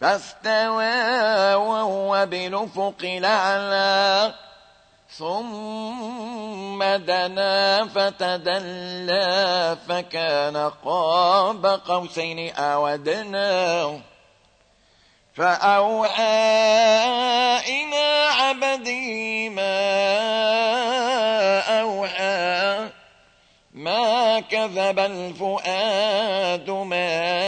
فاستوى وهو بنفق الأعلى ثم دنا فتدلى فكان قاب قوسين أودنا فأوحى إلى عبدي ما أوحى ما كذب الفؤاد ما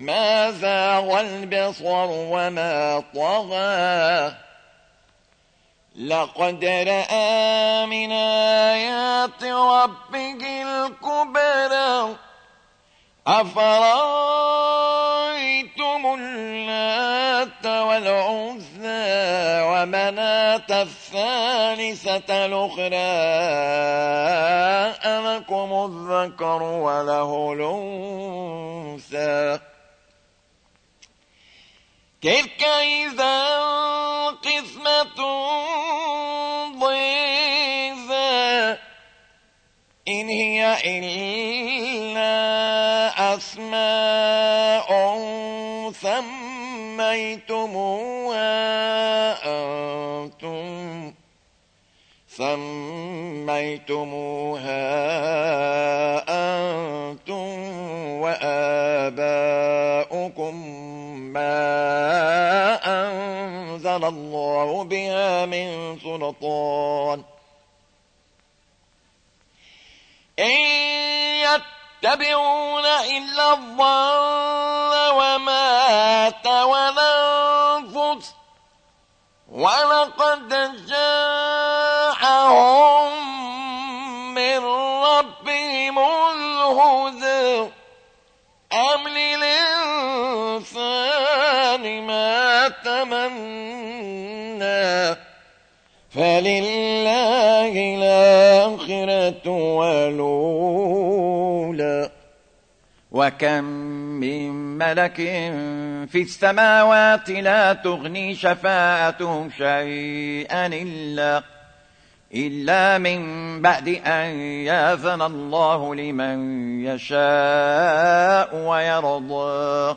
ما زاغ البصر وما طغى؟ لقد رأى من آيات ربه الكبرى. أفرأيتم اللات والعزى ومناة الثالثة الأخرى؟ ألكم الذكر وله الأنثى تلك إذا قسمة ضيزى. إن هي إلا أسماء سميتموها أنتم سميتموها أنزل الله بها من سلطان. إن يتبعون إلا الظن وما تولى الأنفس ولقد جاءهم من ربهم الهدى. أم للإنسان ما تمنى فلله الآخرة ولولا وكم من ملك في السماوات لا تغني شفاعتهم شيئا إلا إلا من بعد أن ياذن الله لمن يشاء ويرضى.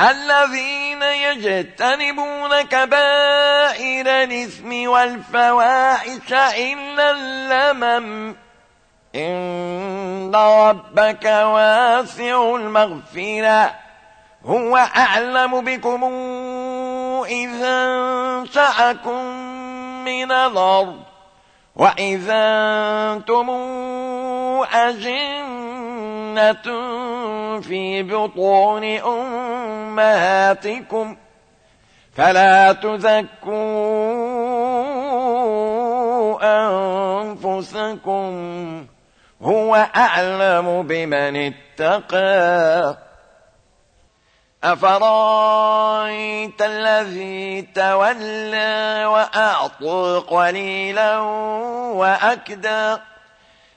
الذين يجتنبون كبائر الإثم والفواحش إلا اللمم. إن ربك واسع المغفرة. هو أعلم بكم إذا انشأكم من الأرض. وإذا أنتم أجنة في بطون أمهاتكم فلا تزكوا أنفسكم هو أعلم بمن اتقى. أفرأيت الذي تولى وأعطى قليلا وأكدى؟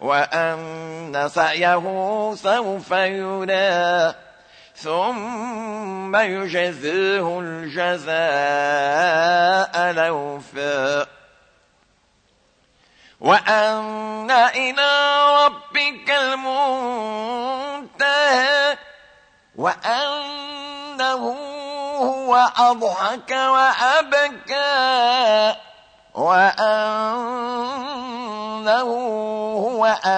وأن سعيه سوف يرى ثم يجزيه الجزاء الأوفى وأن إلى ربك المنتهى وأنه هو أضحك وأبكى.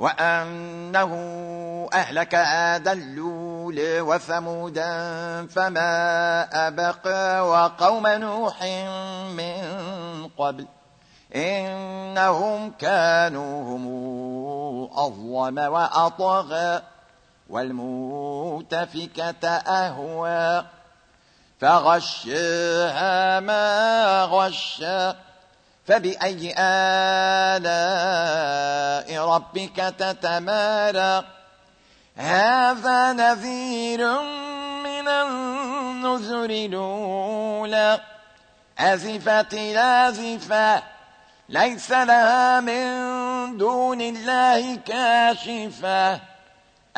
وأنه أهلك عاد اللول وثمودا فما أبقى وقوم نوح من قبل. إنهم كانوا هم أظلم وأطغى والمؤتفكة أهوى. فغشاها ما غشى. فبأي آلاء ربك تتمارى؟ هذا نذير من النذر الأولى. أزفت لازفة ليس لها من دون الله كاشفة.